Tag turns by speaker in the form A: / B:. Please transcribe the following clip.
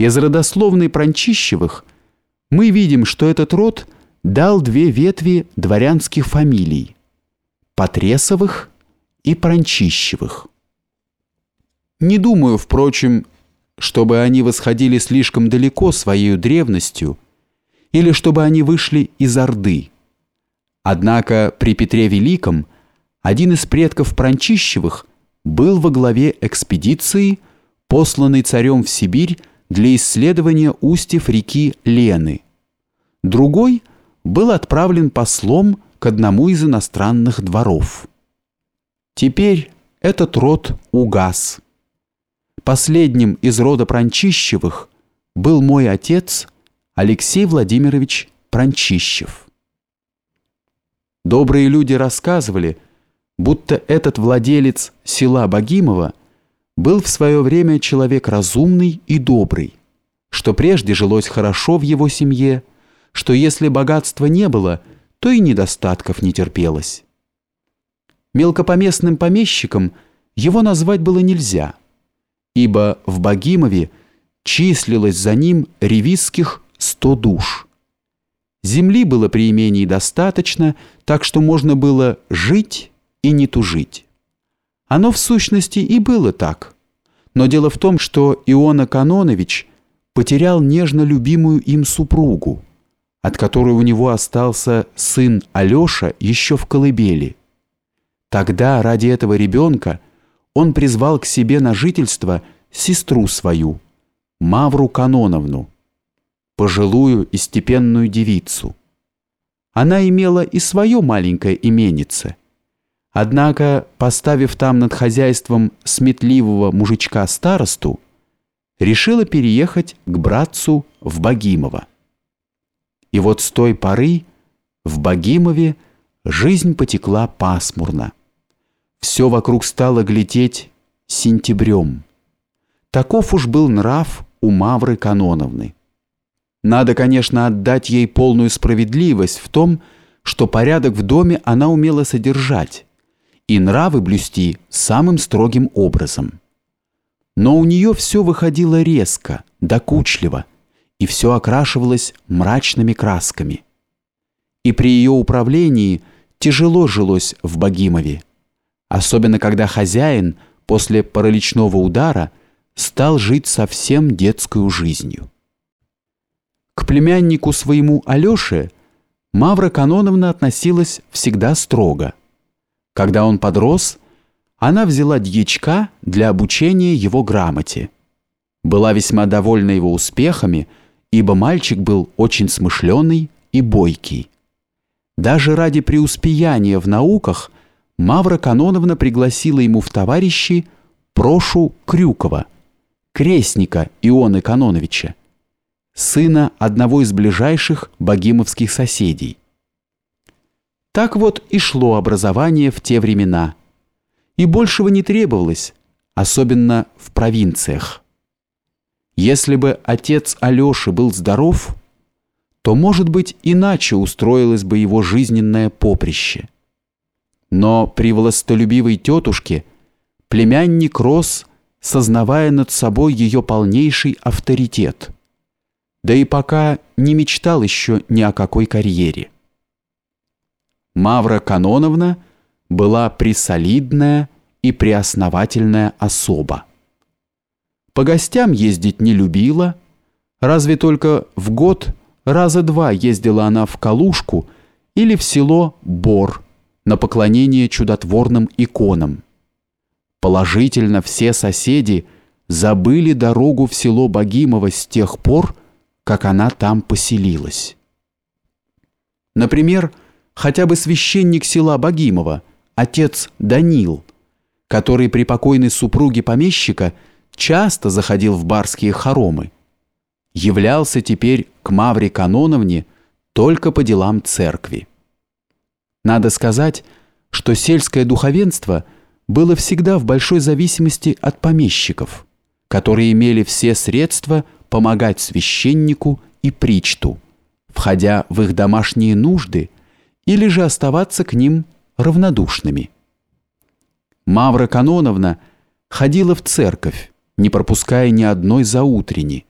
A: Из родословной Пранчищевых мы видим, что этот род дал две ветви дворянских фамилий – Потресовых и Пранчищевых. Не думаю, впрочем, чтобы они восходили слишком далеко своей древностью или чтобы они вышли из Орды. Однако при Петре Великом один из предков Пранчищевых был во главе экспедиции, посланной царем в Сибирь для исследования устьев реки Лены. Другой был отправлен послом к одному из иностранных дворов. Теперь этот род угас. Последним из рода Пранчищевых был мой отец Алексей Владимирович Пранчищев. Добрые люди рассказывали, будто этот владелец села Богимова был в свое время человек разумный и добрый, что прежде жилось хорошо в его семье, что если богатства не было, то и недостатков не терпелось. Мелкопоместным помещиком его назвать было нельзя, ибо в Богимове числилось за ним ревизских сто душ. Земли было при имении достаточно, так что можно было жить и не тужить. Оно в сущности и было так. Но дело в том, что Иона Канонович потерял нежно любимую им супругу, от которой у него остался сын Алеша еще в колыбели. Тогда ради этого ребенка он призвал к себе на жительство сестру свою, Мавру Каноновну, пожилую и степенную девицу. Она имела и свое маленькое именице, Однако, поставив там над хозяйством сметливого мужичка-старосту, решила переехать к братцу в Богимово. И вот с той поры в Богимове жизнь потекла пасмурно. Все вокруг стало глядеть сентябрем. Таков уж был нрав у Мавры Каноновны. Надо, конечно, отдать ей полную справедливость в том, что порядок в доме она умела содержать, и нравы блюсти самым строгим образом. Но у нее все выходило резко, докучливо, и все окрашивалось мрачными красками. И при ее управлении тяжело жилось в Богимове, особенно когда хозяин после параличного удара стал жить совсем детскую жизнью. К племяннику своему Алёше Мавра Каноновна относилась всегда строго – когда он подрос, она взяла дьячка для обучения его грамоте. Была весьма довольна его успехами, ибо мальчик был очень смышленый и бойкий. Даже ради преуспеяния в науках Мавра Каноновна пригласила ему в товарищи Прошу Крюкова, крестника Ионы Каноновича, сына одного из ближайших богимовских соседей. Так вот и шло образование в те времена. И большего не требовалось, особенно в провинциях. Если бы отец Алёши был здоров, то, может быть, иначе устроилось бы его жизненное поприще. Но при властолюбивой тетушке племянник рос, сознавая над собой ее полнейший авторитет. Да и пока не мечтал еще ни о какой карьере. Мавра Каноновна была присолидная и преосновательная особа. По гостям ездить не любила, разве только в год раза два ездила она в Калушку или в село Бор на поклонение чудотворным иконам. Положительно все соседи забыли дорогу в село Богимово с тех пор, как она там поселилась. Например, хотя бы священник села Богимова, отец Данил, который при покойной супруге помещика часто заходил в барские хоромы, являлся теперь к Мавре Каноновне только по делам церкви. Надо сказать, что сельское духовенство было всегда в большой зависимости от помещиков, которые имели все средства помогать священнику и причту, входя в их домашние нужды – или же оставаться к ним равнодушными. Мавра Каноновна ходила в церковь, не пропуская ни одной заутрени,